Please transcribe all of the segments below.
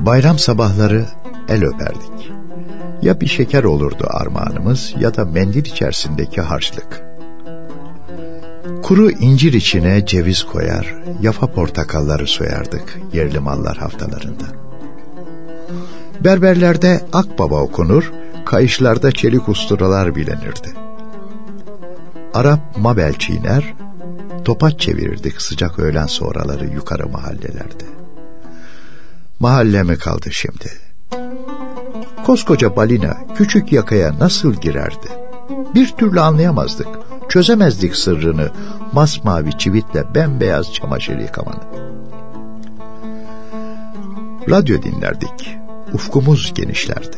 Bayram sabahları el öperdik. Ya bir şeker olurdu armağanımız ya da mendil içerisindeki harçlık. Kuru incir içine ceviz koyar, yafa portakalları soyardık yerli mallar haftalarında. Berberlerde akbaba okunur, kayışlarda çelik usturalar bilenirdi. Arap mabel çiğner, topaç çevirirdik sıcak öğlen sonraları yukarı mahallelerde. Mahalle mi kaldı şimdi? Koskoca balina küçük yakaya nasıl girerdi? Bir türlü anlayamazdık. Çözemezdik sırrını masmavi çivitle bembeyaz çamaşır yıkamanı. Radyo dinlerdik. Ufkumuz genişlerdi.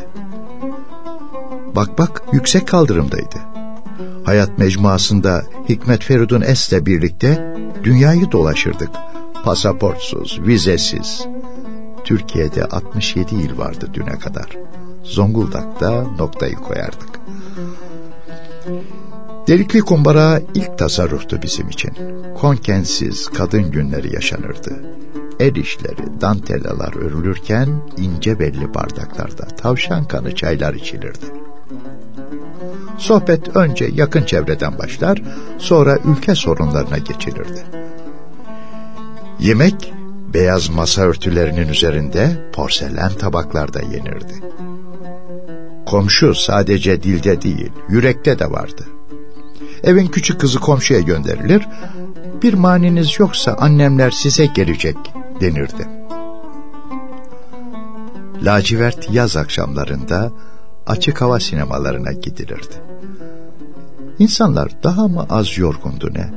Bak bak yüksek kaldırımdaydı. Hayat mecmuasında Hikmet Feridun Es'le birlikte dünyayı dolaşırdık. Pasaportsuz, vizesiz. Türkiye'de 67 il vardı düne kadar. Zonguldak'ta noktayı koyardık. Delikli kumbara ilk tasarruftu bizim için. Konkensiz kadın günleri yaşanırdı. El işleri, dantellalar örülürken ince belli bardaklarda tavşan kanı çaylar içilirdi. Sohbet önce yakın çevreden başlar, sonra ülke sorunlarına geçilirdi. Yemek beyaz masa örtülerinin üzerinde porselen tabaklarda yenirdi. Komşu sadece dilde değil, yürekte de vardı. Evin küçük kızı komşuya gönderilir, bir maniniz yoksa annemler size gelecek denirdi. Lacivert yaz akşamlarında açık hava sinemalarına gidilirdi. İnsanlar daha mı az yorgundu ne?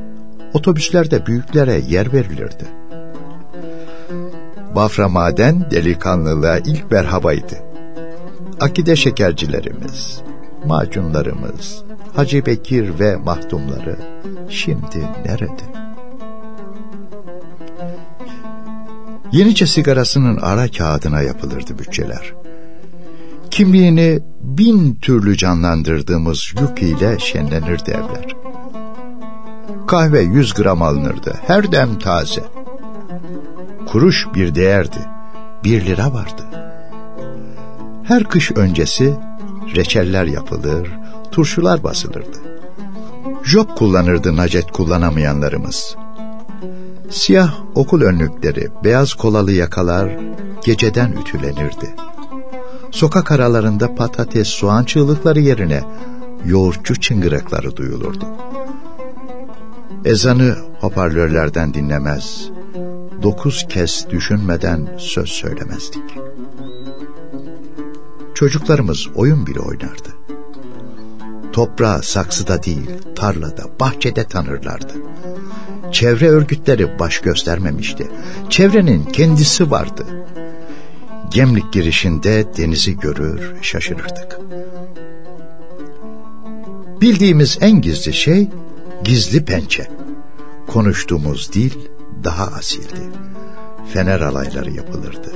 Otobüslerde büyüklere yer verilirdi. Bafra Maden delikanlılığa ilk merhabaydı. Akide şekercilerimiz, macunlarımız, Hacı Bekir ve mahdumları şimdi nerede? Yenice sigarasının ara kağıdına yapılırdı bütçeler. Kimliğini bin türlü canlandırdığımız yük ile şenlenirdi evler. Kahve yüz gram alınırdı, her dem taze. Kuruş bir değerdi, bir lira vardı. Her kış öncesi reçeller yapılır, turşular basılırdı. Job kullanırdı nacet kullanamayanlarımız. Siyah okul önlükleri, beyaz kolalı yakalar geceden ütülenirdi. Sokak aralarında patates, soğan çığlıkları yerine yoğurtçu çıngırakları duyulurdu. Ezanı hoparlörlerden dinlemez, dokuz kez düşünmeden söz söylemezdik. Çocuklarımız oyun bile oynardı. Toprağı saksıda değil, tarlada, bahçede tanırlardı. Çevre örgütleri baş göstermemişti. Çevrenin kendisi vardı. Gemlik girişinde denizi görür, şaşırırdık. Bildiğimiz en gizli şey gizli pençe. Konuştuğumuz dil daha asildi. Fener alayları yapılırdı.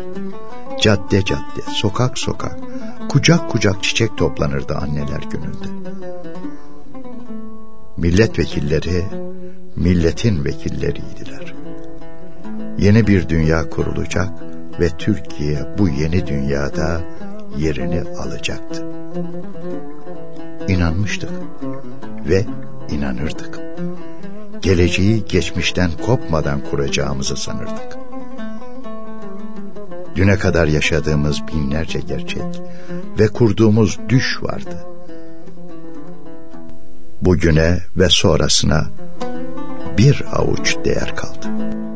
Cadde cadde, sokak sokak, kucak kucak çiçek toplanırdı anneler gününde. Milletvekilleri milletin vekilleriydiler. Yeni bir dünya kurulacak ve Türkiye bu yeni dünyada yerini alacaktı. İnanmıştık ve inanırdık. Geleceği geçmişten kopmadan kuracağımızı sanırdık. Düne kadar yaşadığımız binlerce gerçek ve kurduğumuz düş vardı bugüne ve sonrasına bir avuç değer kaldı. Müzik